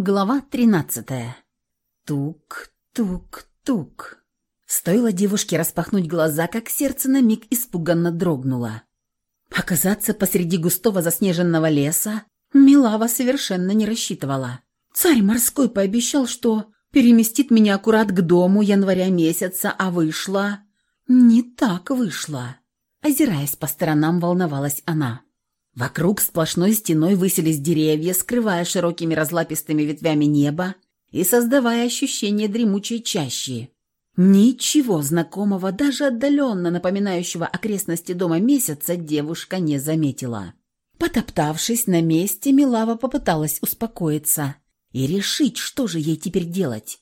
Глава тринадцатая. Тук-тук-тук. Стоило девушке распахнуть глаза, как сердце на миг испуганно дрогнуло. Оказаться посреди густого заснеженного леса Милава совершенно не рассчитывала. Царь морской пообещал, что переместит меня аккурат к дому января месяца, а вышла... Не так вышла. Озираясь по сторонам, волновалась она. Вокруг сплошной стеной высились деревья, скрывая широкими разлапистыми ветвями небо и создавая ощущение дремучей чащи. Ничего знакомого, даже отдаленно напоминающего окрестности дома месяца, девушка не заметила. Потоптавшись на месте, Милава попыталась успокоиться и решить, что же ей теперь делать.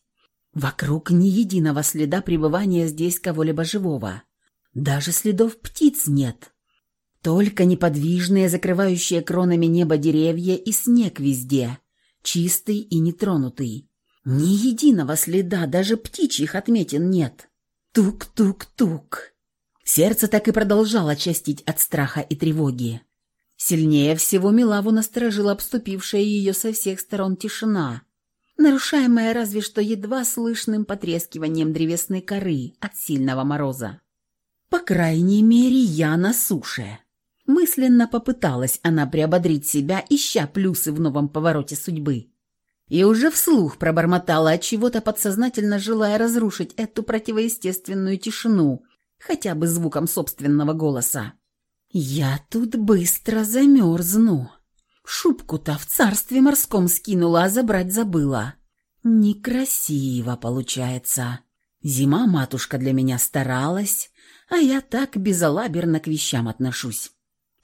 Вокруг ни единого следа пребывания здесь кого-либо живого. Даже следов птиц нет. Только неподвижные, закрывающие кронами небо деревья и снег везде, чистый и нетронутый. Ни единого следа, даже птичьих отметин нет. Тук-тук-тук. Сердце так и продолжало частить от страха и тревоги. Сильнее всего Милаву насторожила обступившая ее со всех сторон тишина, нарушаемая разве что едва слышным потрескиванием древесной коры от сильного мороза. По крайней мере, я на суше. Мысленно попыталась она приободрить себя, ища плюсы в новом повороте судьбы. И уже вслух пробормотала от чего-то подсознательно желая разрушить эту противоестественную тишину, хотя бы звуком собственного голоса. «Я тут быстро замерзну. Шубку-то в царстве морском скинула, а забрать забыла. Некрасиво получается. Зима матушка для меня старалась, а я так безалаберно к вещам отношусь.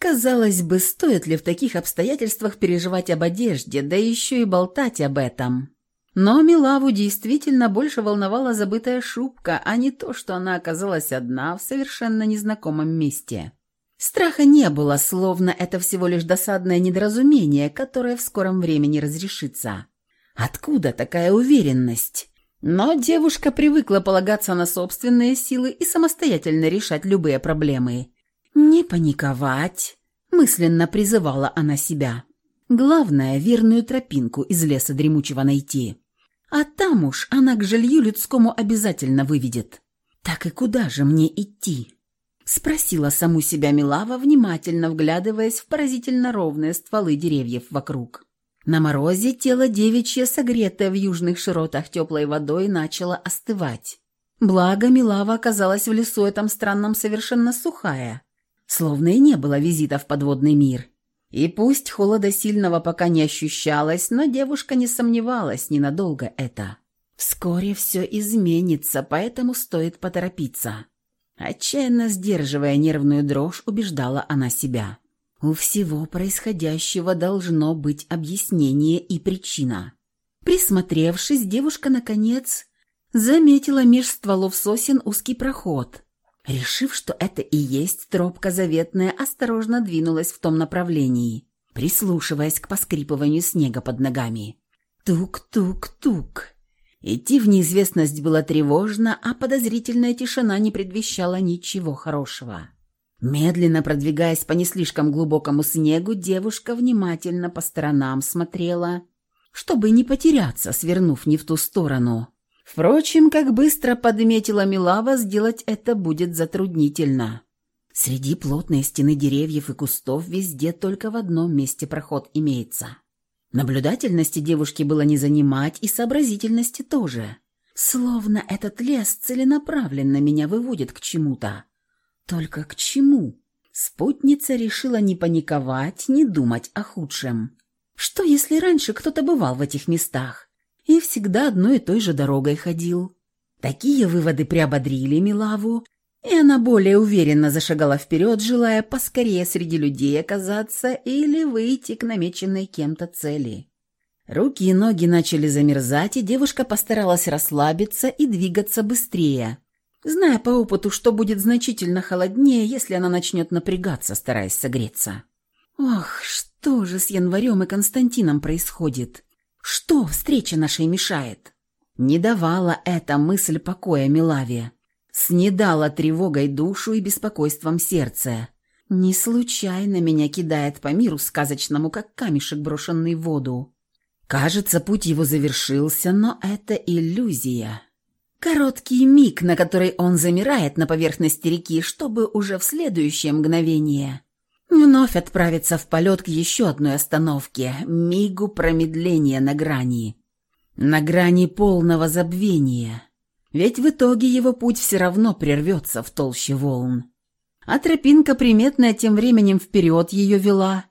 Казалось бы, стоит ли в таких обстоятельствах переживать об одежде, да еще и болтать об этом. Но Милаву действительно больше волновала забытая шубка, а не то, что она оказалась одна в совершенно незнакомом месте. Страха не было, словно это всего лишь досадное недоразумение, которое в скором времени разрешится. Откуда такая уверенность? Но девушка привыкла полагаться на собственные силы и самостоятельно решать любые проблемы. «Не паниковать», — мысленно призывала она себя. «Главное, верную тропинку из леса дремучего найти. А там уж она к жилью людскому обязательно выведет. Так и куда же мне идти?» Спросила саму себя Милава, внимательно вглядываясь в поразительно ровные стволы деревьев вокруг. На морозе тело девичье, согретое в южных широтах теплой водой, начало остывать. Благо, Милава оказалась в лесу этом странном совершенно сухая, словно и не было визита в подводный мир. И пусть холода сильного пока не ощущалось, но девушка не сомневалась ненадолго это. Вскоре все изменится, поэтому стоит поторопиться. Отчаянно сдерживая нервную дрожь, убеждала она себя. У всего происходящего должно быть объяснение и причина. Присмотревшись, девушка, наконец, заметила меж стволов сосен узкий проход, Решив, что это и есть тропка заветная, осторожно двинулась в том направлении, прислушиваясь к поскрипыванию снега под ногами. Тук-тук-тук. Идти в неизвестность было тревожно, а подозрительная тишина не предвещала ничего хорошего. Медленно продвигаясь по не слишком глубокому снегу, девушка внимательно по сторонам смотрела, чтобы не потеряться, свернув не в ту сторону. Впрочем, как быстро подметила Милава, сделать это будет затруднительно. Среди плотной стены деревьев и кустов везде только в одном месте проход имеется. Наблюдательности девушки было не занимать, и сообразительности тоже. Словно этот лес целенаправленно меня выводит к чему-то. Только к чему? Спутница решила не паниковать, не думать о худшем. Что, если раньше кто-то бывал в этих местах? И всегда одной и той же дорогой ходил. Такие выводы приободрили Милаву, и она более уверенно зашагала вперед, желая поскорее среди людей оказаться или выйти к намеченной кем-то цели. Руки и ноги начали замерзать, и девушка постаралась расслабиться и двигаться быстрее, зная по опыту, что будет значительно холоднее, если она начнет напрягаться, стараясь согреться. Ох, что же с Январем и Константином происходит? Что встреча нашей мешает? Не давала эта мысль покоя Милаве. Снедала тревогой душу и беспокойством сердце. Не случайно меня кидает по миру сказочному, как камешек, брошенный в воду. Кажется, путь его завершился, но это иллюзия. Короткий миг, на который он замирает на поверхности реки, чтобы уже в следующее мгновение вновь отправиться в полет к еще одной остановке, мигу промедления на грани. На грани полного забвения. Ведь в итоге его путь все равно прервется в толще волн. А тропинка, приметная тем временем вперед ее вела.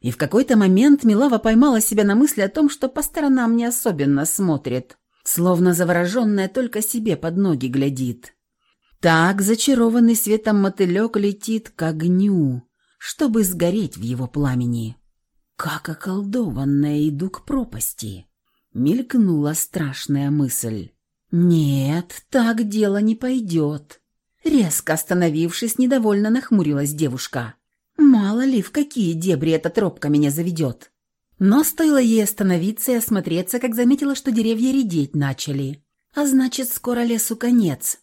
И в какой-то момент Милава поймала себя на мысли о том, что по сторонам не особенно смотрит, словно завороженная только себе под ноги глядит. Так зачарованный светом мотылек летит к огню, чтобы сгореть в его пламени. Как околдованная иду к пропасти. Мелькнула страшная мысль. «Нет, так дело не пойдет». Резко остановившись, недовольно нахмурилась девушка. «Мало ли, в какие дебри эта тропка меня заведет». Но стоило ей остановиться и осмотреться, как заметила, что деревья редеть начали. А значит, скоро лесу конец.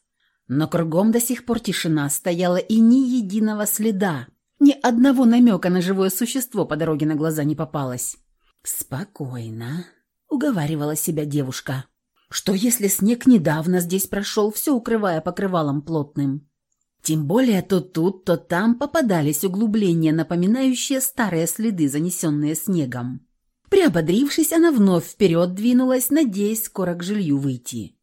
Но кругом до сих пор тишина стояла и ни единого следа. Ни одного намека на живое существо по дороге на глаза не попалось. «Спокойно», — уговаривала себя девушка. Что если снег недавно здесь прошел, все укрывая покрывалом плотным? Тем более то тут, то там попадались углубления, напоминающие старые следы, занесенные снегом. Приободрившись, она вновь вперед двинулась, надеясь скоро к жилью выйти.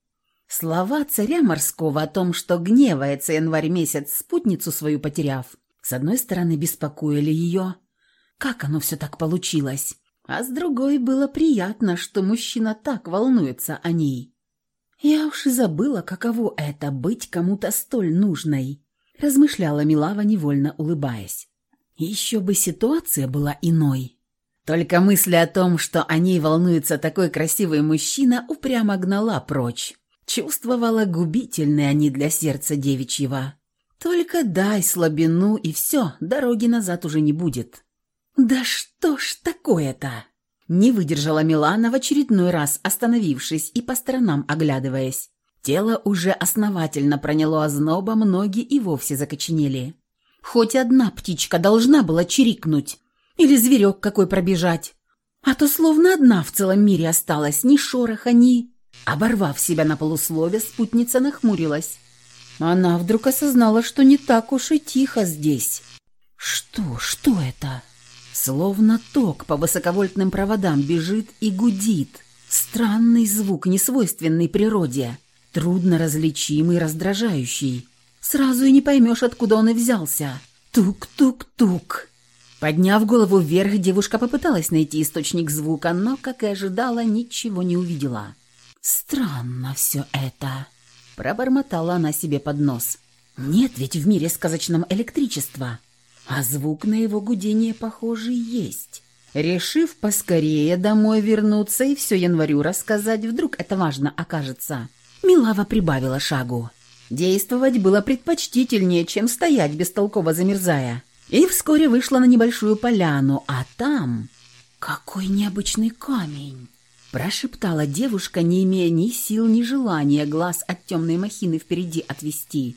Слова царя морского о том, что гневается январь месяц, спутницу свою потеряв, с одной стороны беспокоили ее. Как оно все так получилось? а с другой было приятно, что мужчина так волнуется о ней. «Я уж и забыла, каково это — быть кому-то столь нужной», — размышляла Милава, невольно улыбаясь. «Еще бы ситуация была иной». Только мысль о том, что о ней волнуется такой красивый мужчина, упрямо гнала прочь. Чувствовала губительные они для сердца девичьего. Только дай слабину, и все, дороги назад уже не будет. «Да что ж такое-то?» Не выдержала Милана в очередной раз, остановившись и по сторонам оглядываясь. Тело уже основательно проняло ознобом, ноги и вовсе закоченели. Хоть одна птичка должна была чирикнуть. Или зверек какой пробежать. А то словно одна в целом мире осталась, ни шороха, ни... Оборвав себя на полуслове, спутница нахмурилась. Она вдруг осознала, что не так уж и тихо здесь. «Что? Что это?» Словно ток по высоковольтным проводам бежит и гудит. Странный звук, несвойственный природе. Трудно различимый, раздражающий. Сразу и не поймешь, откуда он и взялся. Тук-тук-тук. Подняв голову вверх, девушка попыталась найти источник звука, но, как и ожидала, ничего не увидела. «Странно все это», — пробормотала она себе под нос. «Нет ведь в мире сказочном электричества». А звук на его гудение, похоже, есть. Решив поскорее домой вернуться и все январю рассказать, вдруг это важно окажется, Милава прибавила шагу. Действовать было предпочтительнее, чем стоять бестолково замерзая. И вскоре вышла на небольшую поляну, а там... «Какой необычный камень!» Прошептала девушка, не имея ни сил, ни желания глаз от темной махины впереди отвести.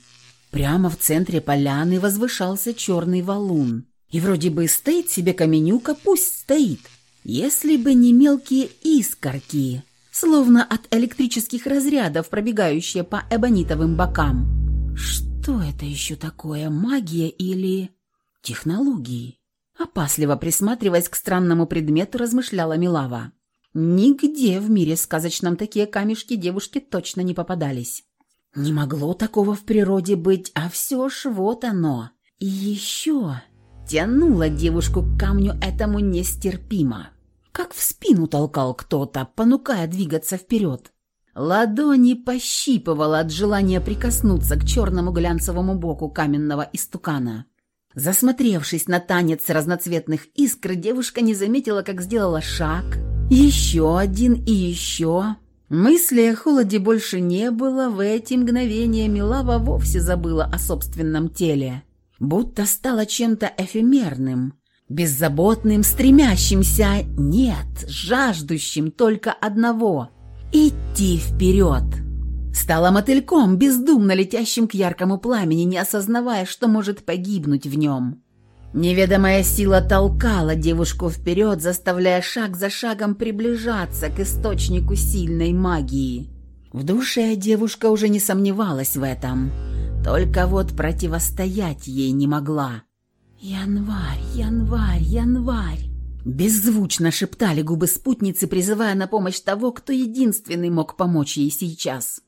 Прямо в центре поляны возвышался черный валун. И вроде бы стоит себе каменюка, пусть стоит. Если бы не мелкие искорки, словно от электрических разрядов, пробегающие по эбонитовым бокам. Что это еще такое, магия или технологии? Опасливо присматриваясь к странному предмету, размышляла Милава. Нигде в мире сказочном такие камешки девушке точно не попадались. Не могло такого в природе быть, а все ж вот оно. И еще тянуло девушку к камню этому нестерпимо. Как в спину толкал кто-то, понукая двигаться вперед. Ладони пощипывала от желания прикоснуться к черному глянцевому боку каменного истукана. Засмотревшись на танец разноцветных искр, девушка не заметила, как сделала шаг, еще один и еще, Мысли о холоде больше не было, в эти мгновения Милава вовсе забыла о собственном теле. Будто стала чем-то эфемерным, беззаботным, стремящимся, нет, жаждущим только одного – идти вперед. Стала мотыльком, бездумно летящим к яркому пламени, не осознавая, что может погибнуть в нем. Неведомая сила толкала девушку вперед, заставляя шаг за шагом приближаться к источнику сильной магии. В душе девушка уже не сомневалась в этом, только вот противостоять ей не могла. «Январь, январь, январь!» Беззвучно шептали губы спутницы, призывая на помощь того, кто единственный мог помочь ей сейчас.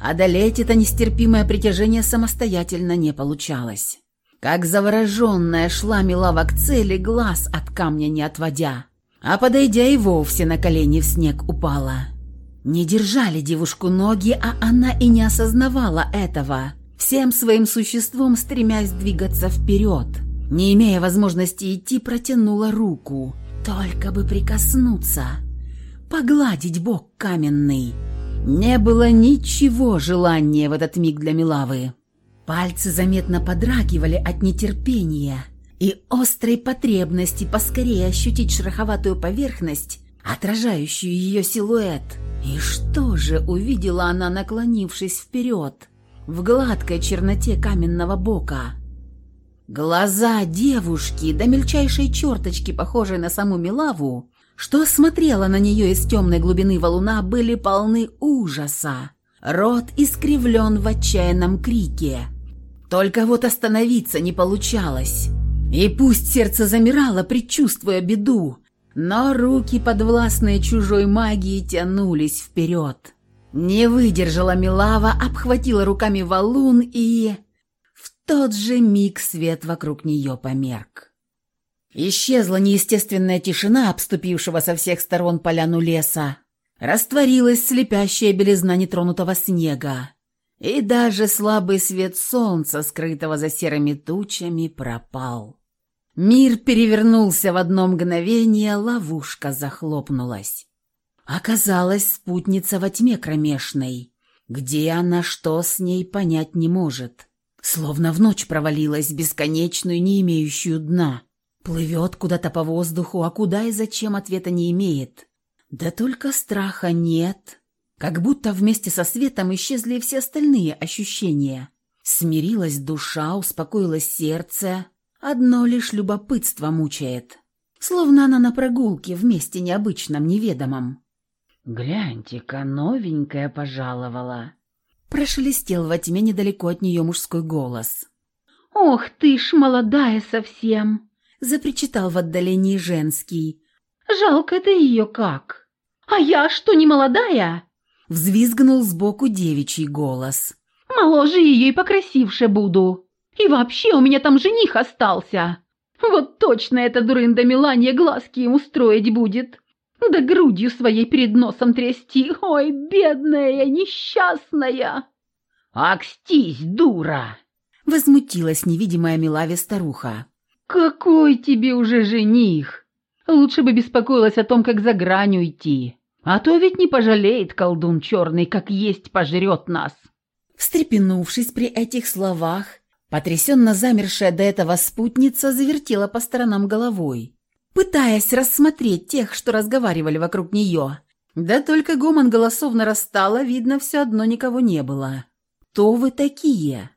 Одолеть это нестерпимое притяжение самостоятельно не получалось. Как завороженная шла Милава к цели, глаз от камня не отводя. А подойдя и вовсе на колени в снег упала. Не держали девушку ноги, а она и не осознавала этого, всем своим существом стремясь двигаться вперед. Не имея возможности идти, протянула руку. Только бы прикоснуться, погладить бок каменный. Не было ничего желания в этот миг для Милавы. Пальцы заметно подрагивали от нетерпения и острой потребности поскорее ощутить шероховатую поверхность, отражающую ее силуэт. И что же увидела она, наклонившись вперед, в гладкой черноте каменного бока? Глаза девушки, до мельчайшей черточки, похожей на саму Милаву, что смотрела на нее из темной глубины валуна, были полны ужаса. Рот искривлен в отчаянном крике. Только вот остановиться не получалось. И пусть сердце замирало, предчувствуя беду, но руки, подвластные чужой магии, тянулись вперед. Не выдержала Милава, обхватила руками валун и... В тот же миг свет вокруг нее померк. Исчезла неестественная тишина, обступившего со всех сторон поляну леса. Растворилась слепящая белизна нетронутого снега. И даже слабый свет солнца, скрытого за серыми тучами, пропал. Мир перевернулся в одно мгновение, ловушка захлопнулась. Оказалась спутница во тьме кромешной. Где она, что с ней, понять не может. Словно в ночь провалилась, бесконечную, не имеющую дна. Плывет куда-то по воздуху, а куда и зачем ответа не имеет. Да только страха нет. Как будто вместе со светом исчезли все остальные ощущения. Смирилась душа, успокоилось сердце. Одно лишь любопытство мучает. Словно она на прогулке в месте необычном, неведомом. «Гляньте-ка, новенькая пожаловала!» Прошелестел во тьме недалеко от нее мужской голос. «Ох ты ж, молодая совсем!» запричитал в отдалении женский. «Жалко это ее как! А я что, не молодая?» Взвизгнул сбоку девичий голос. «Моложе ее и покрасивше буду. И вообще у меня там жених остался. Вот точно эта дурында Мелания глазки ему строить будет. Да грудью своей перед носом трясти. Ой, бедная, несчастная!» «Акстись, дура!» Возмутилась невидимая Милаве старуха. «Какой тебе уже жених? Лучше бы беспокоилась о том, как за грань уйти. А то ведь не пожалеет колдун черный, как есть пожрет нас». Встрепенувшись при этих словах, потрясенно замершая до этого спутница завертела по сторонам головой, пытаясь рассмотреть тех, что разговаривали вокруг нее. Да только гомон голосов нарастало, видно, все одно никого не было. «Кто вы такие?»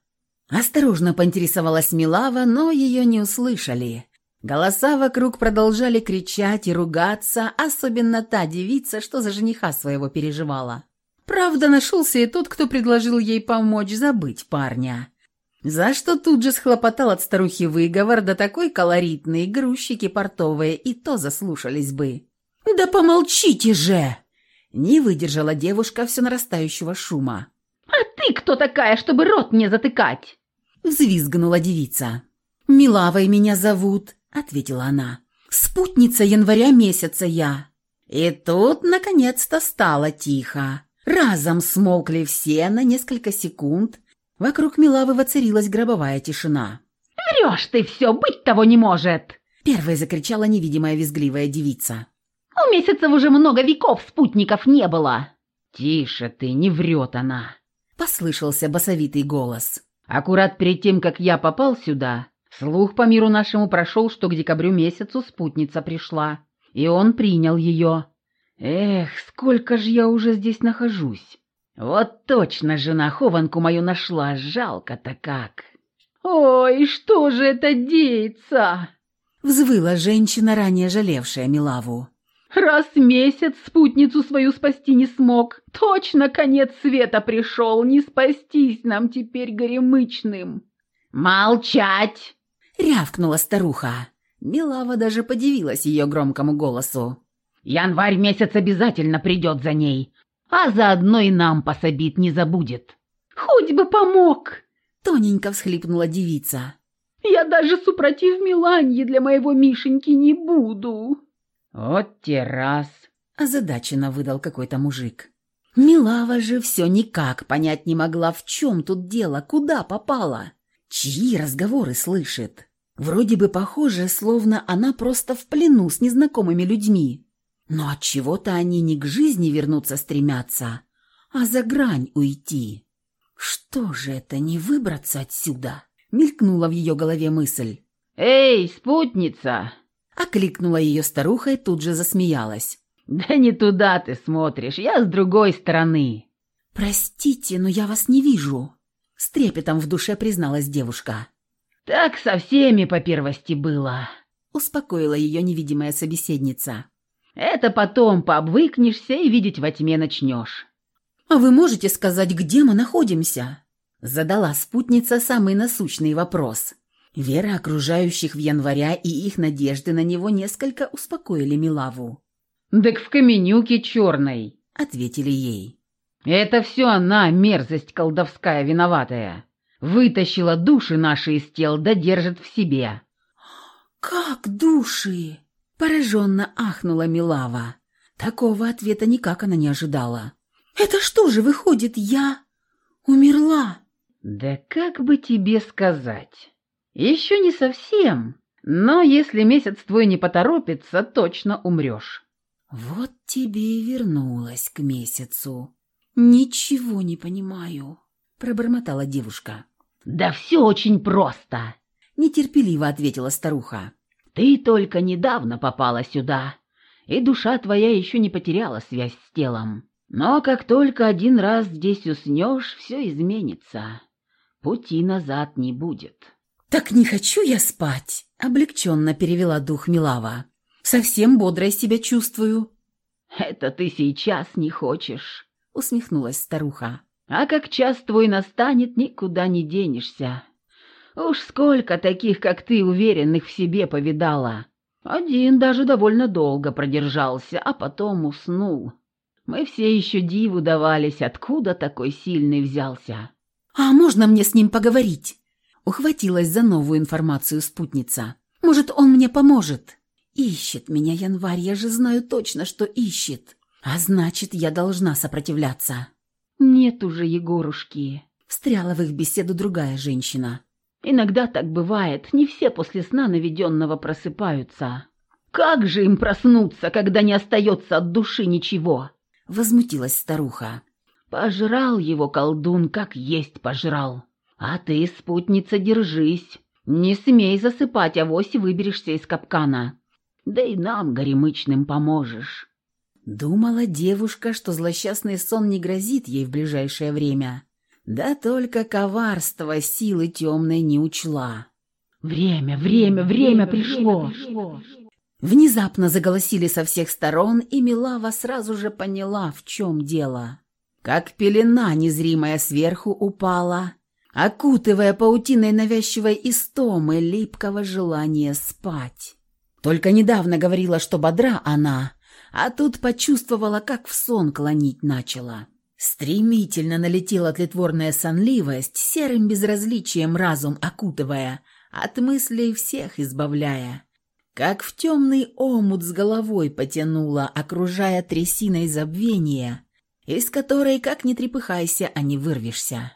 Осторожно поинтересовалась Милава, но ее не услышали. Голоса вокруг продолжали кричать и ругаться, особенно та девица, что за жениха своего переживала. Правда, нашелся и тот, кто предложил ей помочь забыть парня. За что тут же схлопотал от старухи выговор, да такой колоритный, грузчики портовые и то заслушались бы. «Да помолчите же!» Не выдержала девушка все нарастающего шума. «А ты кто такая, чтобы рот мне затыкать?» Взвизгнула девица. «Милавой меня зовут», — ответила она. «Спутница января месяца я». И тут, наконец-то, стало тихо. Разом смолкли все на несколько секунд. Вокруг Милавы воцарилась гробовая тишина. «Врешь ты все, быть того не может!» Первой закричала невидимая визгливая девица. «У месяцев уже много веков спутников не было!» «Тише ты, не врет она!» Послышался басовитый голос. Аккурат перед тем, как я попал сюда, слух по миру нашему прошел, что к декабрю месяцу спутница пришла, и он принял ее. Эх, сколько же я уже здесь нахожусь. Вот точно жена хованку мою нашла, жалко-то как. «Ой, что же это деется?» Взвыла женщина, ранее жалевшая Милаву. «Раз месяц спутницу свою спасти не смог, точно конец света пришел, не спастись нам теперь горемычным!» «Молчать!» — рявкнула старуха. Милава даже подивилась ее громкому голосу. «Январь месяц обязательно придет за ней, а заодно и нам пособит, не забудет». «Хоть бы помог!» — тоненько всхлипнула девица. «Я даже супротив Миланьи для моего Мишеньки не буду». «Вот те раз!» — озадаченно выдал какой-то мужик. Милава же все никак понять не могла, в чем тут дело, куда попала, чьи разговоры слышит. Вроде бы похоже, словно она просто в плену с незнакомыми людьми. Но от чего то они не к жизни вернуться стремятся, а за грань уйти. «Что же это, не выбраться отсюда?» — мелькнула в ее голове мысль. «Эй, спутница!» — окликнула ее старуха и тут же засмеялась. «Да не туда ты смотришь, я с другой стороны». «Простите, но я вас не вижу», — с трепетом в душе призналась девушка. «Так со всеми по первости было», — успокоила ее невидимая собеседница. «Это потом пообвыкнешься и видеть во тьме начнешь». «А вы можете сказать, где мы находимся?» Задала спутница самый насущный вопрос. Вера окружающих в января и их надежды на него несколько успокоили Милаву. «Так в каменюке черной», — ответили ей. «Это все она, мерзость колдовская виноватая. Вытащила души наши из тел, да держит в себе». «Как души?» — пораженно ахнула Милава. Такого ответа никак она не ожидала. «Это что же, выходит, я умерла?» «Да как бы тебе сказать? Еще не совсем, но если месяц твой не поторопится, точно умрешь». «Вот тебе и вернулась к месяцу. Ничего не понимаю», — пробормотала девушка. «Да все очень просто», — нетерпеливо ответила старуха. «Ты только недавно попала сюда, и душа твоя еще не потеряла связь с телом. Но как только один раз здесь уснешь, все изменится. Пути назад не будет». «Так не хочу я спать», — облегченно перевела дух Милава. «Совсем бодрой себя чувствую». «Это ты сейчас не хочешь», — усмехнулась старуха. «А как час твой настанет, никуда не денешься. Уж сколько таких, как ты, уверенных в себе повидала. Один даже довольно долго продержался, а потом уснул. Мы все еще диву давались, откуда такой сильный взялся. «А можно мне с ним поговорить?» Ухватилась за новую информацию спутница. «Может, он мне поможет?» «Ищет меня январь, я же знаю точно, что ищет. А значит, я должна сопротивляться». «Нет уже Егорушки», — встряла в их беседу другая женщина. «Иногда так бывает, не все после сна наведенного просыпаются. Как же им проснуться, когда не остается от души ничего?» — возмутилась старуха. «Пожрал его колдун, как есть пожрал. А ты, спутница, держись. Не смей засыпать, авось выберешься из капкана. Да и нам, горемычным, поможешь». Думала девушка, что злосчастный сон не грозит ей в ближайшее время. Да только коварство силы темной не учла. «Время, время, время пришло!» Внезапно заголосили со всех сторон, и Милава сразу же поняла, в чем дело. Как пелена незримая сверху упала, окутывая паутиной навязчивой истомы липкого желания спать. Только недавно говорила, что бодра она, а тут почувствовала, как в сон клонить начала. Стремительно налетела тлетворная сонливость, серым безразличием разум окутывая, от мыслей всех избавляя как в темный омут с головой потянула, окружая трясиной забвения, из которой, как ни трепыхайся, а не вырвешься.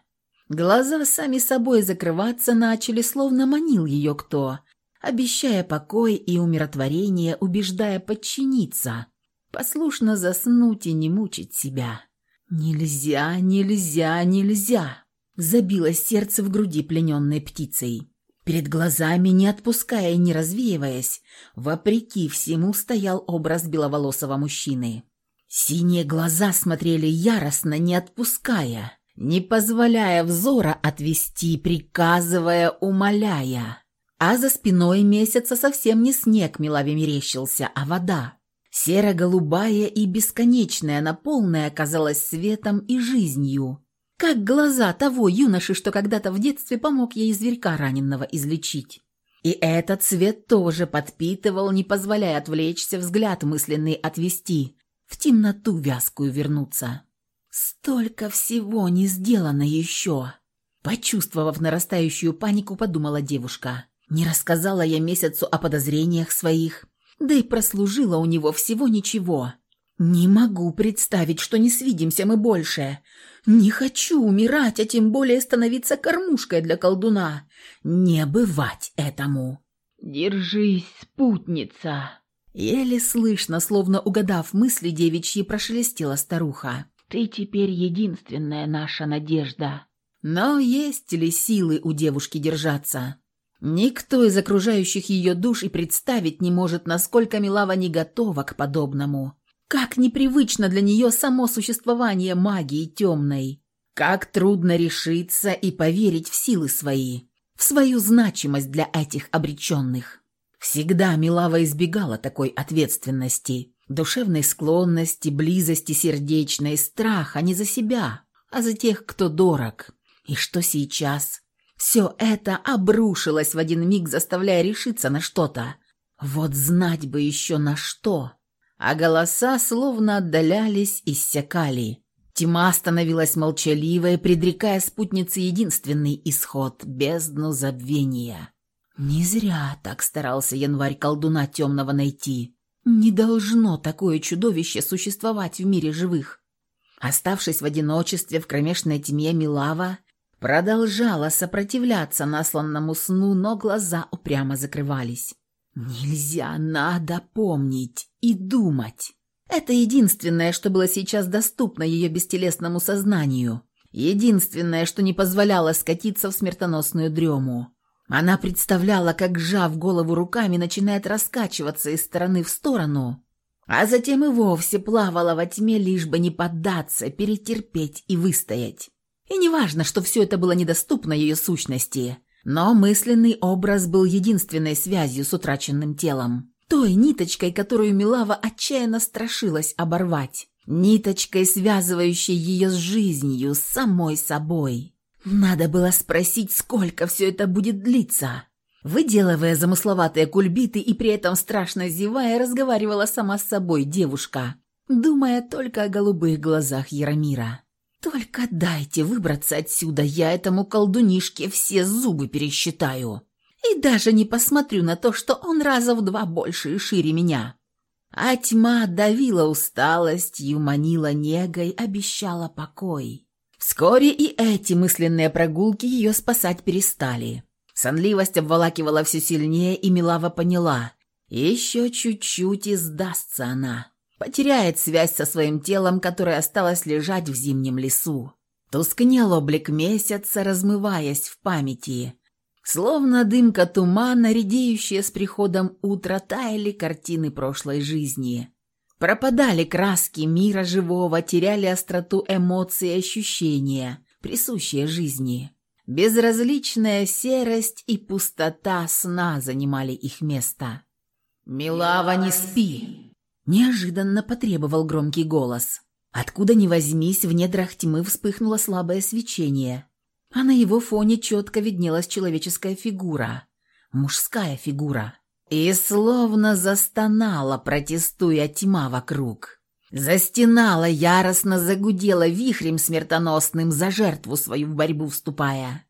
Глаза сами собой закрываться начали, словно манил ее кто, обещая покой и умиротворение, убеждая подчиниться, послушно заснуть и не мучить себя. «Нельзя, нельзя, нельзя!» Забилось сердце в груди плененной птицей. Перед глазами, не отпуская и не развеиваясь, вопреки всему стоял образ беловолосого мужчины. Синие глаза смотрели яростно, не отпуская, не позволяя взора отвести, приказывая, умоляя. А за спиной месяца совсем не снег милави мерещился, а вода. Серо-голубая и бесконечная, наполная казалась светом и жизнью. Как глаза того юноши, что когда-то в детстве помог ей зверька раненного излечить. И этот цвет тоже подпитывал, не позволяя отвлечься, взгляд мысленный отвести, в темноту вязкую вернуться. Столько всего не сделано еще. Почувствовав нарастающую панику, подумала девушка. Не рассказала я месяцу о подозрениях своих, да и прослужила у него всего ничего. Не могу представить, что не свидимся мы больше. Не хочу умирать, а тем более становиться кормушкой для колдуна. Не бывать этому. Держись, спутница. Еле слышно, словно угадав мысли девичьи, прошелестела старуха. Ты теперь единственная наша надежда. Но есть ли силы у девушки держаться? Никто из окружающих ее душ и представить не может, насколько Милава не готова к подобному. Как непривычно для нее само существование магии темной. Как трудно решиться и поверить в силы свои, в свою значимость для этих обреченных. Всегда Милава избегала такой ответственности, душевной склонности, близости сердечной, страха не за себя, а за тех, кто дорог. И что сейчас? Все это обрушилось в один миг, заставляя решиться на что-то. Вот знать бы еще на что. А голоса словно отдалялись, иссякали. Тьма становилась молчаливой, предрекая спутнице единственный исход — бездну забвения. Не зря так старался январь колдуна темного найти. Не должно такое чудовище существовать в мире живых. Оставшись в одиночестве в кромешной тьме Милава, Продолжала сопротивляться насланному сну, но глаза упрямо закрывались. Нельзя, надо помнить и думать. Это единственное, что было сейчас доступно ее бестелесному сознанию. Единственное, что не позволяло скатиться в смертоносную дрему. Она представляла, как, сжав голову руками, начинает раскачиваться из стороны в сторону, а затем и вовсе плавала во тьме, лишь бы не поддаться, перетерпеть и выстоять. И неважно, что все это было недоступно ее сущности, но мысленный образ был единственной связью с утраченным телом. Той ниточкой, которую Милава отчаянно страшилась оборвать. Ниточкой, связывающей ее с жизнью, с самой собой. Надо было спросить, сколько все это будет длиться. Выделывая замысловатые кульбиты и при этом страшно зевая, разговаривала сама с собой девушка, думая только о голубых глазах Яромира. Только дайте выбраться отсюда, я этому колдунишке все зубы пересчитаю. И даже не посмотрю на то, что он раза в два больше и шире меня. А тьма давила усталостью, манила негой, обещала покой. Вскоре и эти мысленные прогулки ее спасать перестали. Сонливость обволакивала все сильнее, и Милава поняла. Еще чуть-чуть и сдастся она потеряет связь со своим телом, которое осталось лежать в зимнем лесу. Тускнел облик месяца, размываясь в памяти. Словно дымка тумана, редеющая с приходом утра, таяли картины прошлой жизни. Пропадали краски мира живого, теряли остроту эмоций и ощущения, присущие жизни. Безразличная серость и пустота сна занимали их место. «Милава, не спи!» Неожиданно потребовал громкий голос. Откуда ни возьмись, в недрах тьмы вспыхнуло слабое свечение, а на его фоне четко виднелась человеческая фигура, мужская фигура. И словно застонала, протестуя тьма вокруг. Застенала, яростно загудела вихрем смертоносным, за жертву свою в борьбу вступая.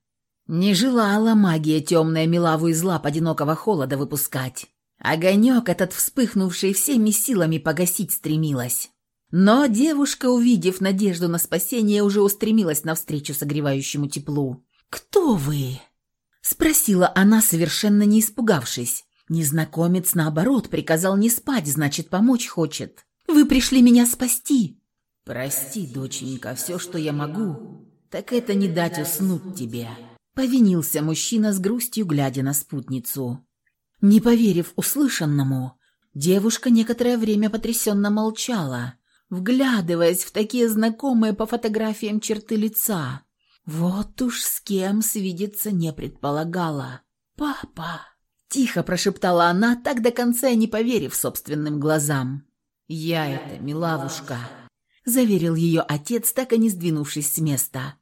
Не желала магия темная Милаву из лап одинокого холода выпускать. Огонек этот, вспыхнувший всеми силами, погасить стремилась. Но девушка, увидев надежду на спасение, уже устремилась навстречу согревающему теплу. «Кто вы?» – спросила она, совершенно не испугавшись. Незнакомец, наоборот, приказал не спать, значит, помочь хочет. «Вы пришли меня спасти!» «Прости, доченька, все, что я могу, так это не дать уснуть тебе», – повинился мужчина с грустью, глядя на спутницу. Не поверив услышанному, девушка некоторое время потрясенно молчала, вглядываясь в такие знакомые по фотографиям черты лица. Вот уж с кем свидеться не предполагала. «Папа!» – тихо прошептала она, так до конца не поверив собственным глазам. «Я это, милавушка!» – заверил ее отец, так и не сдвинувшись с места.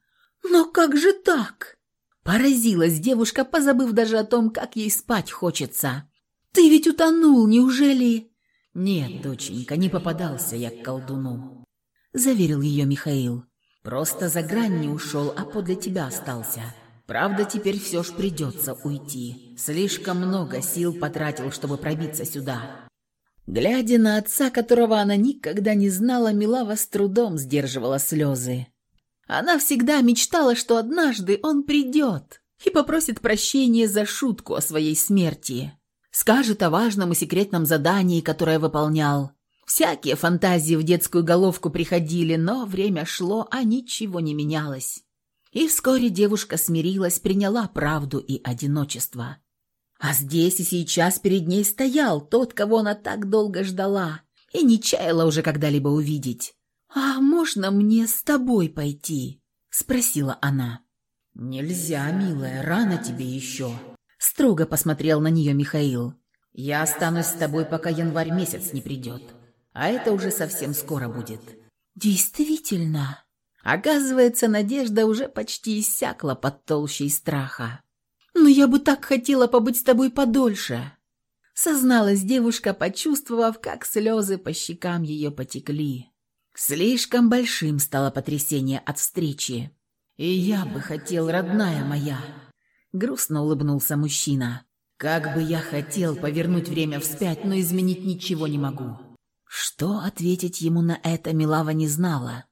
«Но как же так?» Поразилась девушка, позабыв даже о том, как ей спать хочется. «Ты ведь утонул, неужели?» «Нет, доченька, не попадался я к колдуну», – заверил ее Михаил. «Просто за грань не ушел, а подле тебя остался. Правда, теперь все ж придется уйти. Слишком много сил потратил, чтобы пробиться сюда». Глядя на отца, которого она никогда не знала, Милава с трудом сдерживала слезы. Она всегда мечтала, что однажды он придет и попросит прощения за шутку о своей смерти. Скажет о важном и секретном задании, которое выполнял. Всякие фантазии в детскую головку приходили, но время шло, а ничего не менялось. И вскоре девушка смирилась, приняла правду и одиночество. А здесь и сейчас перед ней стоял тот, кого она так долго ждала и не чаяла уже когда-либо увидеть. «А можно мне с тобой пойти?» – спросила она. «Нельзя, милая, рано тебе еще», Строго посмотрел на нее Михаил. «Я останусь с тобой, пока январь месяц не придет. А это уже совсем скоро будет». «Действительно?» Оказывается, надежда уже почти иссякла под толщей страха. «Но я бы так хотела побыть с тобой подольше», — созналась девушка, почувствовав, как слезы по щекам ее потекли. Слишком большим стало потрясение от встречи. «И я бы хотел, родная моя», Грустно улыбнулся мужчина. «Как бы я хотел повернуть время вспять, но изменить ничего не могу». Что ответить ему на это Милава не знала.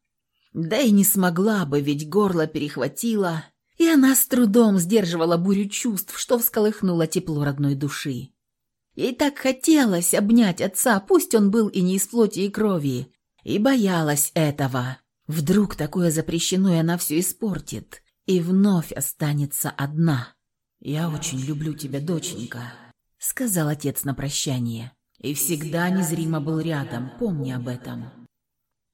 Да и не смогла бы, ведь горло перехватило, и она с трудом сдерживала бурю чувств, что всколыхнуло тепло родной души. Ей так хотелось обнять отца, пусть он был и не из плоти и крови, и боялась этого. Вдруг такое запрещено, и она все испортит и вновь останется одна. «Я очень люблю тебя, доченька», — сказал отец на прощание. «И всегда незримо был рядом, помни об этом».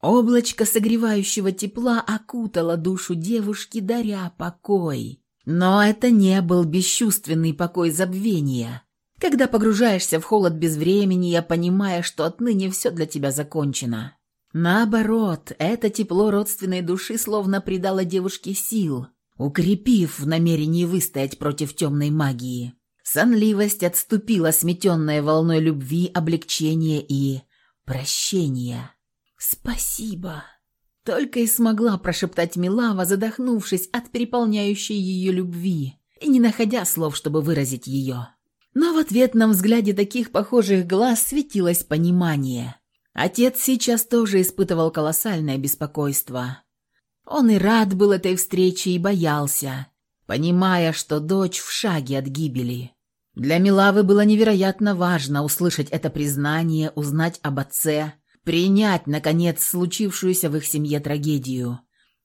Облачко согревающего тепла окутало душу девушки, даря покой. Но это не был бесчувственный покой забвения, когда погружаешься в холод безвремени, понимая, что отныне все для тебя закончено. Наоборот, это тепло родственной души словно придало девушке сил, укрепив в намерении выстоять против темной магии. Сонливость отступила, сметенная волной любви, облегчения и прощения. «Спасибо!» Только и смогла прошептать Милава, задохнувшись от переполняющей ее любви и не находя слов, чтобы выразить ее. Но в ответном взгляде таких похожих глаз светилось понимание. Отец сейчас тоже испытывал колоссальное беспокойство. Он и рад был этой встрече и боялся, понимая, что дочь в шаге от гибели. Для Милавы было невероятно важно услышать это признание, узнать об отце, принять, наконец, случившуюся в их семье трагедию.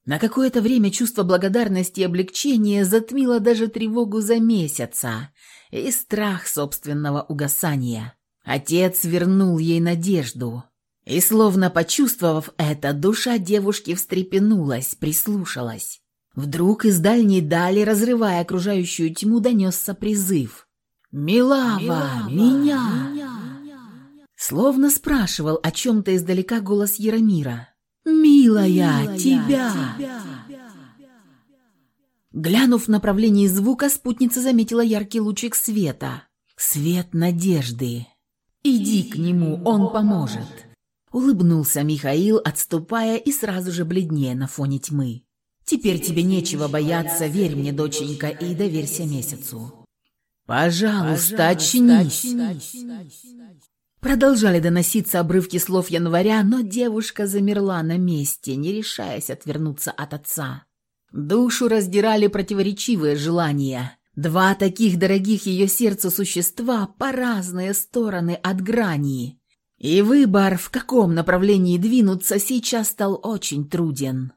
На какое-то время чувство благодарности и облегчения затмило даже тревогу за месяца и страх собственного угасания. Отец вернул ей надежду. И словно почувствовав это, душа девушки встрепенулась, прислушалась. Вдруг из дальней дали, разрывая окружающую тьму, донесся призыв. «Милава, Милава меня!», меня! Словно спрашивал о чем-то издалека голос Яромира. «Милая, Милая тебя!», тебя. Глянув в направлении звука, спутница заметила яркий лучик света. Свет надежды. «Иди к нему, он поможет!» Улыбнулся Михаил, отступая и сразу же бледнее на фоне тьмы. «Теперь тебе нечего бояться, верь мне, доченька, и доверься месяцу». «Пожалуйста, очнись!» Продолжали доноситься обрывки слов января, но девушка замерла на месте, не решаясь отвернуться от отца. Душу раздирали противоречивые желания. Два таких дорогих ее сердцу существа по разные стороны от грани. И выбор, в каком направлении двинуться, сейчас стал очень труден.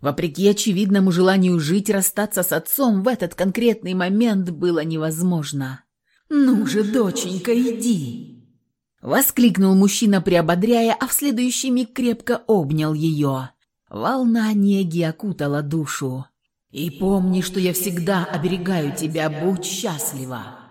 Вопреки очевидному желанию жить, расстаться с отцом в этот конкретный момент было невозможно. «Ну же, доченька, иди!» Воскликнул мужчина, приободряя, а в следующий миг крепко обнял ее. Волна неги окутала душу. «И помни, что я всегда оберегаю тебя, будь счастлива!»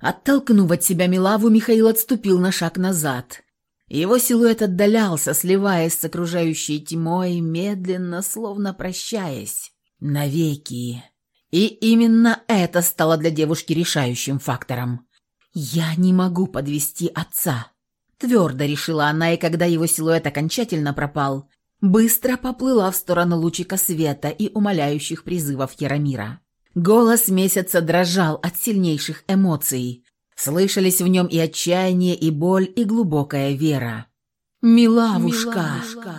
Оттолкнув от себя Милаву, Михаил отступил на шаг назад. Его силуэт отдалялся, сливаясь с окружающей тьмой, медленно, словно прощаясь. Навеки. И именно это стало для девушки решающим фактором. «Я не могу подвести отца», – твердо решила она, и когда его силуэт окончательно пропал, быстро поплыла в сторону лучика света и умоляющих призывов Яромира. Голос месяца дрожал от сильнейших эмоций. Слышались в нем и отчаяние, и боль, и глубокая вера. «Милавушка!», Милавушка.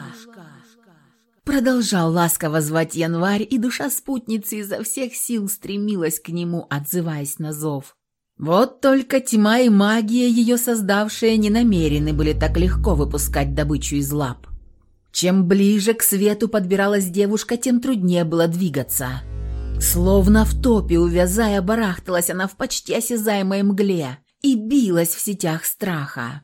Продолжал ласково звать январь, и душа спутницы изо всех сил стремилась к нему, отзываясь на зов. Вот только тьма и магия, ее создавшие, не намерены были так легко выпускать добычу из лап. Чем ближе к свету подбиралась девушка, тем труднее было двигаться. Словно в топе, увязая, барахталась она в почти осязаемой мгле и билась в сетях страха.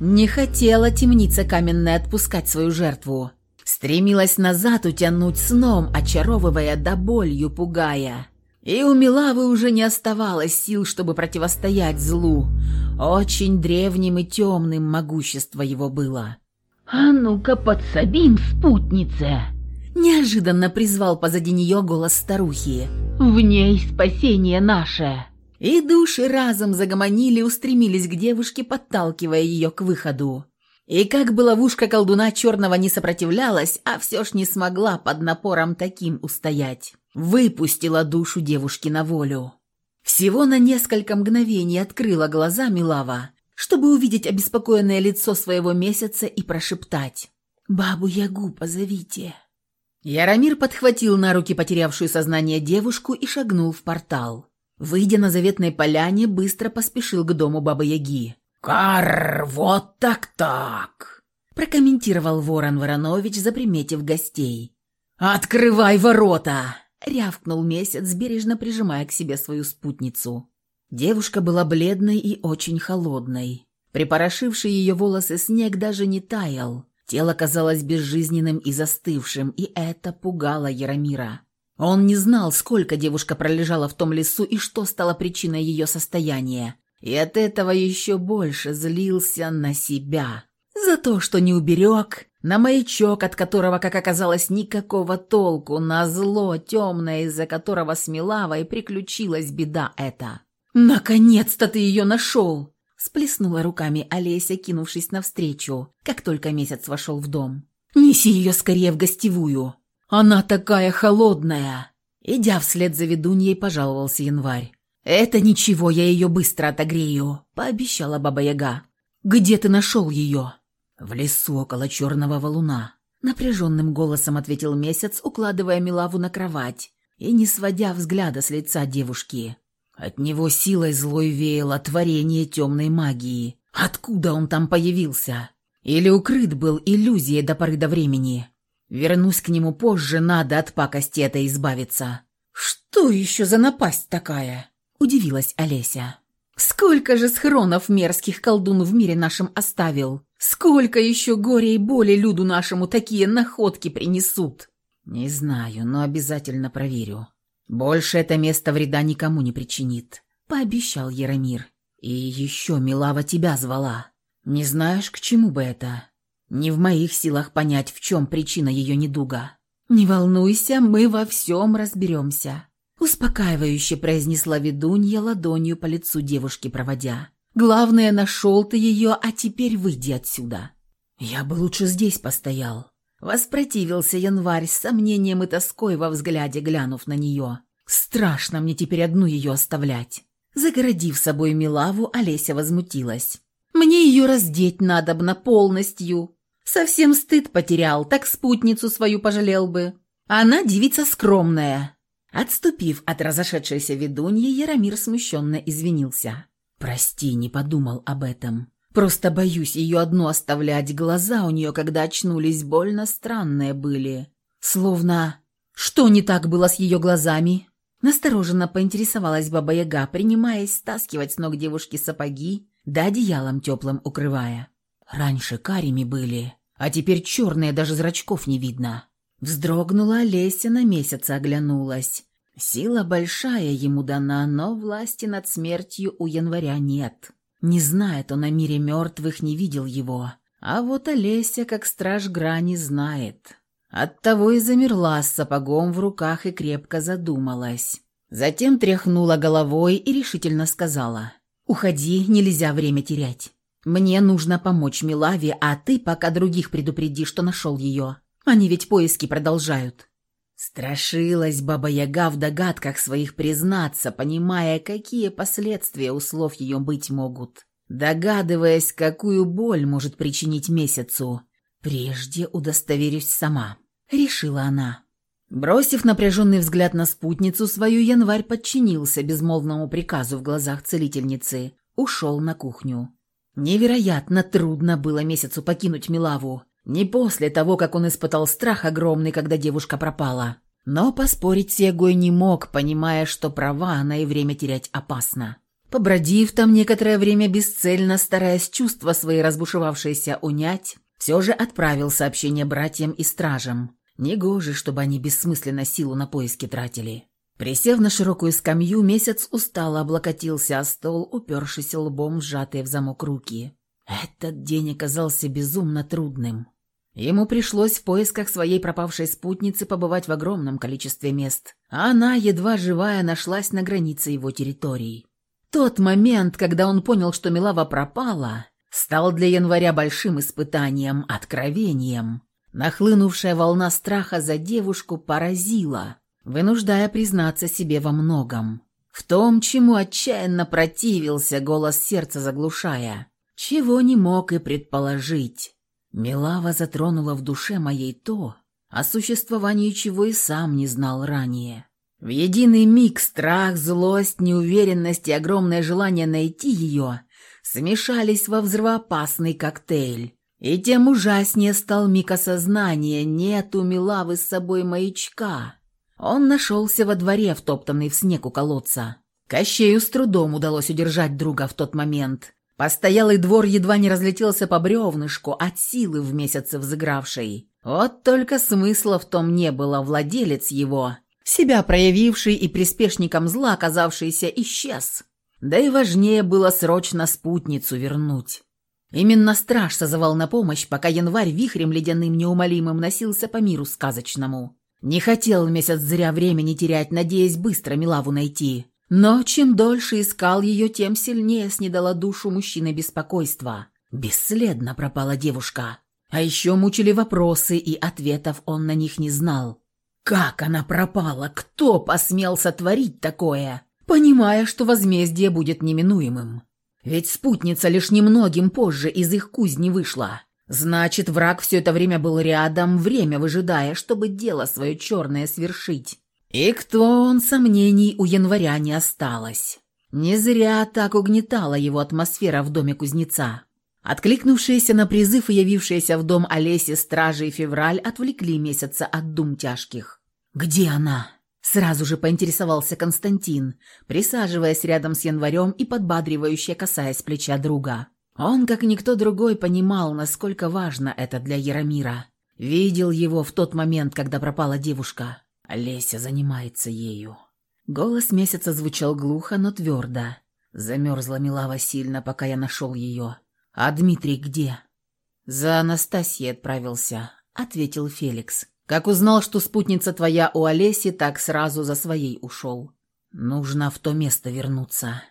Не хотела темница каменная отпускать свою жертву. Стремилась назад утянуть сном, очаровывая да болью пугая. И у Милавы уже не оставалось сил, чтобы противостоять злу. Очень древним и темным могущество его было. «А ну-ка подсобим спутнице!» Неожиданно призвал позади нее голос старухи. «В ней спасение наше!» И души разом загомонили, устремились к девушке, подталкивая ее к выходу. И как бы ловушка колдуна черного не сопротивлялась, а все ж не смогла под напором таким устоять. Выпустила душу девушки на волю. Всего на несколько мгновений открыла глаза Милава, чтобы увидеть обеспокоенное лицо своего месяца и прошептать «Бабу-ягу позовите». Яромир подхватил на руки потерявшую сознание девушку и шагнул в портал. Выйдя на заветной поляне, быстро поспешил к дому Бабы-Яги. «Карр, вот так-так!» прокомментировал Ворон Воронович, заприметив гостей. «Открывай ворота!» рявкнул месяц, бережно прижимая к себе свою спутницу. Девушка была бледной и очень холодной. Припорошивший ее волосы снег даже не таял. Тело казалось безжизненным и застывшим, и это пугало Яромира. Он не знал, сколько девушка пролежала в том лесу и что стало причиной ее состояния. И от этого еще больше злился на себя. За то, что не уберег, на маячок, от которого, как оказалось, никакого толку, на зло темное, из-за которого с Милавой приключилась беда эта. «Наконец-то ты ее нашел!» Сплеснула руками Олеся, кинувшись навстречу, как только месяц вошел в дом. «Неси ее скорее в гостевую! Она такая холодная!» Идя вслед за ведуньей, пожаловался январь. «Это ничего, я ее быстро отогрею», — пообещала Баба-Яга. «Где ты нашел ее?» «В лесу около черного валуна», — напряженным голосом ответил месяц, укладывая Милаву на кровать и не сводя взгляда с лица девушки. От него силой злой веяло творение темной магии. Откуда он там появился? Или укрыт был иллюзией до поры до времени? Вернусь к нему позже, надо от пакости этой избавиться. «Что еще за напасть такая?» – удивилась Олеся. «Сколько же схронов мерзких колдун в мире нашем оставил? Сколько еще горя и боли люду нашему такие находки принесут? Не знаю, но обязательно проверю. Больше это место вреда никому не причинит, пообещал Яромир. И еще Милава тебя звала. Не знаешь, к чему бы это? Не в моих силах понять, в чем причина ее недуга. Не волнуйся, мы во всем разберемся. Успокаивающе произнесла ведунья ладонью по лицу девушки проводя. Главное, нашел ты ее, а теперь выйди отсюда. Я бы лучше здесь постоял. Воспротивился январь с сомнением и тоской во взгляде, глянув на нее. Страшно мне теперь одну ее оставлять. Загородив собой Милаву, Олеся возмутилась. «Мне ее раздеть надобно полностью. Совсем стыд потерял, так спутницу свою пожалел бы. Она девица скромная». Отступив от разошедшейся ведуньи, Яромир смущенно извинился. «Прости, не подумал об этом. Просто боюсь ее одну оставлять. Глаза у нее, когда очнулись, больно странные были. Словно... Что не так было с ее глазами?» Настороженно поинтересовалась Баба Яга, принимаясь стаскивать с ног девушки сапоги да одеялом теплым укрывая. Раньше карими были, а теперь черные, даже зрачков не видно. Вздрогнула Олеся, на месяц оглянулась. Сила большая ему дана, но власти над смертью у января нет. Не знает он о мире мертвых, не видел его. А вот Олеся, как страж грани, знает. Оттого и замерла с сапогом в руках и крепко задумалась. Затем тряхнула головой и решительно сказала. «Уходи, нельзя время терять. Мне нужно помочь Милаве, а ты пока других предупреди, что нашел ее. Они ведь поиски продолжают». Страшилась Баба-Яга в догадках своих признаться, понимая, какие последствия у слов ее быть могут. Догадываясь, какую боль может причинить месяцу. Прежде удостоверюсь сама, решила она. Бросив напряженный взгляд на спутницу, свою январь подчинился безмолвному приказу в глазах целительницы, ушел на кухню. Невероятно трудно было месяцу покинуть Милаву. Не после того, как он испытал страх огромный, когда девушка пропала. Но поспорить с Егой не мог, понимая, что права она и время терять опасно. Побродив там некоторое время бесцельно, стараясь чувства свои разбушевавшиеся унять, все же отправил сообщение братьям и стражам. Негоже, чтобы они бессмысленно силу на поиски тратили. Присев на широкую скамью, месяц устало облокотился о стол, упершись лбом сжатые в замок руки. Этот день оказался безумно трудным. Ему пришлось в поисках своей пропавшей спутницы побывать в огромном количестве мест, а она, едва живая, нашлась на границе его территории. Тот момент, когда он понял, что Милава пропала, стал для января большим испытанием, откровением. Нахлынувшая волна страха за девушку поразила, вынуждая признаться себе во многом. В том, чему отчаянно противился, голос сердца заглушая чего не мог и предположить. Милава затронула в душе моей то, о существовании чего и сам не знал ранее. В единый миг страх, злость, неуверенность и огромное желание найти ее смешались во взрывоопасный коктейль. И тем ужаснее стал миг осознания, нет у Милавы с собой маячка. Он нашелся во дворе, втоптанный в снег у колодца. Кощею с трудом удалось удержать друга в тот момент. Постоялый двор едва не разлетелся по бревнышку от силы в месяце взыгравшей. Вот только смысла в том не было, владелец его, себя проявивший и приспешником зла оказавшийся, исчез. Да и важнее было срочно спутницу вернуть. Именно страж созывал на помощь, пока январь вихрем ледяным неумолимым носился по миру сказочному. Не хотел месяц зря времени терять, надеясь быстро Милаву найти. Но чем дольше искал ее, тем сильнее снедала душу мужчины беспокойства. Бесследно пропала девушка. А еще мучили вопросы, и ответов он на них не знал. Как она пропала? Кто посмел сотворить такое? Понимая, что возмездие будет неминуемым. Ведь спутница лишь немногим позже из их кузни вышла. Значит, враг все это время был рядом, время выжидая, чтобы дело свое черное свершить. И кто он, сомнений у января не осталось. Не зря так угнетала его атмосфера в доме кузнеца. Откликнувшиеся на призыв и явившиеся в дом Олеси стражи и февраль отвлекли месяца от дум тяжких. «Где она?» Сразу же поинтересовался Константин, присаживаясь рядом с январем и подбадривающе касаясь плеча друга. Он, как никто другой, понимал, насколько важно это для Яромира. Видел его в тот момент, когда пропала девушка. Олеся занимается ею. Голос месяца звучал глухо, но твердо. Замерзла Милава сильно, пока я нашел ее. «А Дмитрий где?» «За Анастасией отправился», — ответил Феликс. «Как узнал, что спутница твоя у Олеси, так сразу за своей ушел. Нужно в то место вернуться».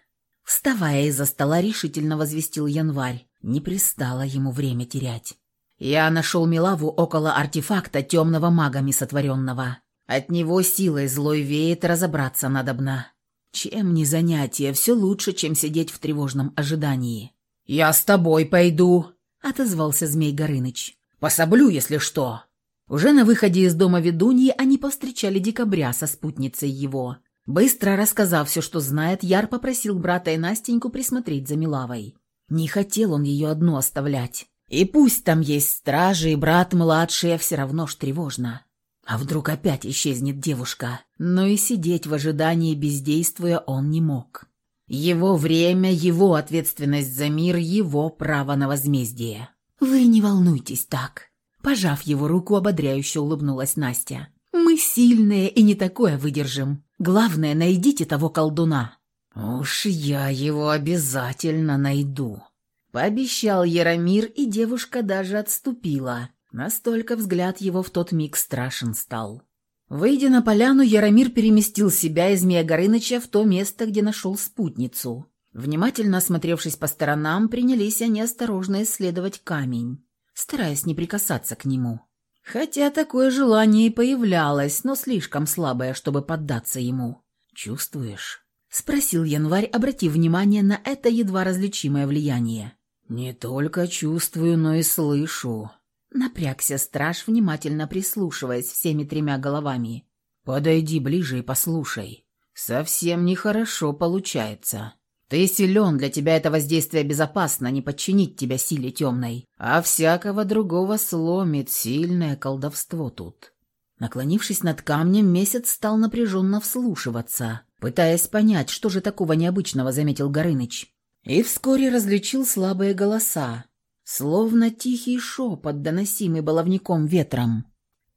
Вставая из-за стола, решительно возвестил Январь. Не пристало ему время терять. «Я нашел Милаву около артефакта темного магами сотворенного. От него силой злой веет, разобраться надобно. Чем не занятие, все лучше, чем сидеть в тревожном ожидании. «Я с тобой пойду», — отозвался Змей Горыныч. «Пособлю, если что». Уже на выходе из дома ведуньи они повстречали декабря со спутницей его. Быстро рассказав все, что знает, Яр попросил брата и Настеньку присмотреть за Милавой. Не хотел он ее одну оставлять. И пусть там есть стражи и брат младший, а все равно ж тревожно. А вдруг опять исчезнет девушка? Но и сидеть в ожидании бездействуя он не мог. Его время, его ответственность за мир, его право на возмездие. Вы не волнуйтесь так. Пожав его руку, ободряюще улыбнулась Настя. Мы сильные и не такое выдержим. Главное, найдите того колдуна. Уж я его обязательно найду. Пообещал Яромир, и девушка даже отступила. Настолько взгляд его в тот миг страшен стал. Выйдя на поляну, Яромир переместил себя из Змея Горыныча в то место, где нашел спутницу. Внимательно осмотревшись по сторонам, принялись они осторожно исследовать камень, стараясь не прикасаться к нему. Хотя такое желание и появлялось, но слишком слабое, чтобы поддаться ему. «Чувствуешь?» — спросил Январь, обратив внимание на это едва различимое влияние. «Не только чувствую, но и слышу», Напрягся страж, внимательно прислушиваясь всеми тремя головами. «Подойди ближе и послушай. Совсем нехорошо получается. Ты силен, для тебя это воздействие безопасно, не подчинить тебя силе темной. А всякого другого сломит сильное колдовство тут». Наклонившись над камнем, месяц стал напряженно вслушиваться, пытаясь понять, что же такого необычного заметил Горыныч. И вскоре различил слабые голоса, словно тихий шепот, доносимый баловником ветром.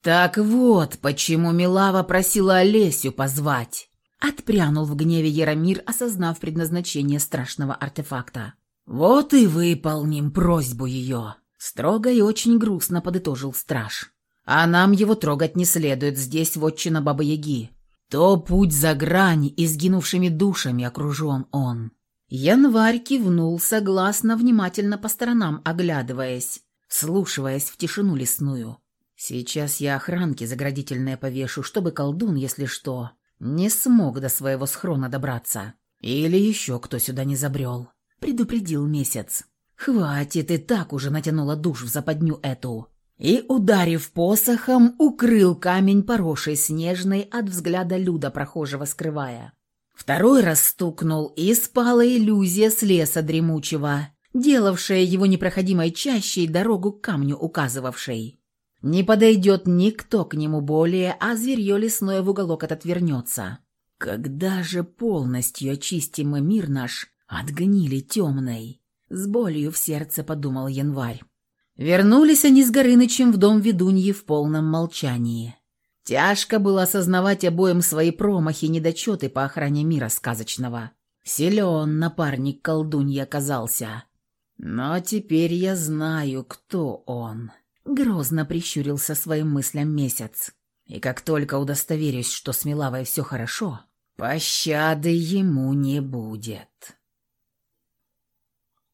«Так вот, почему Милава просила Олесю позвать!» Отпрянул в гневе Яромир, осознав предназначение страшного артефакта. «Вот и выполним просьбу ее!» Строго и очень грустно подытожил страж. «А нам его трогать не следует, здесь вотчина Бабы-Яги. То путь за грань, и сгинувшими душами окружен он». Январь кивнул согласно, внимательно по сторонам оглядываясь, слушаясь в тишину лесную. «Сейчас я охранки заградительные повешу, чтобы колдун, если что, не смог до своего схрона добраться. Или еще кто сюда не забрел», — предупредил месяц. «Хватит, и так уже натянула душ в западню эту». И, ударив посохом, укрыл камень, поросший снежной, от взгляда Люда прохожего скрывая. Второй раз стукнул, и спала иллюзия с леса дремучего, делавшая его непроходимой чащей дорогу к камню указывавшей. Не подойдет никто к нему более, а зверье лесное в уголок отвернется. Когда же полностью очистим мы мир наш от гнили темной? С болью в сердце подумал январь. Вернулись они с Горынычем в дом ведуньи в полном молчании. Тяжко было осознавать обоим свои промахи и недочеты по охране мира сказочного. Силен напарник колдуньи оказался. Но теперь я знаю, кто он. Грозно прищурился своим мыслям месяц. И как только удостоверюсь, что с Милавой все хорошо, пощады ему не будет.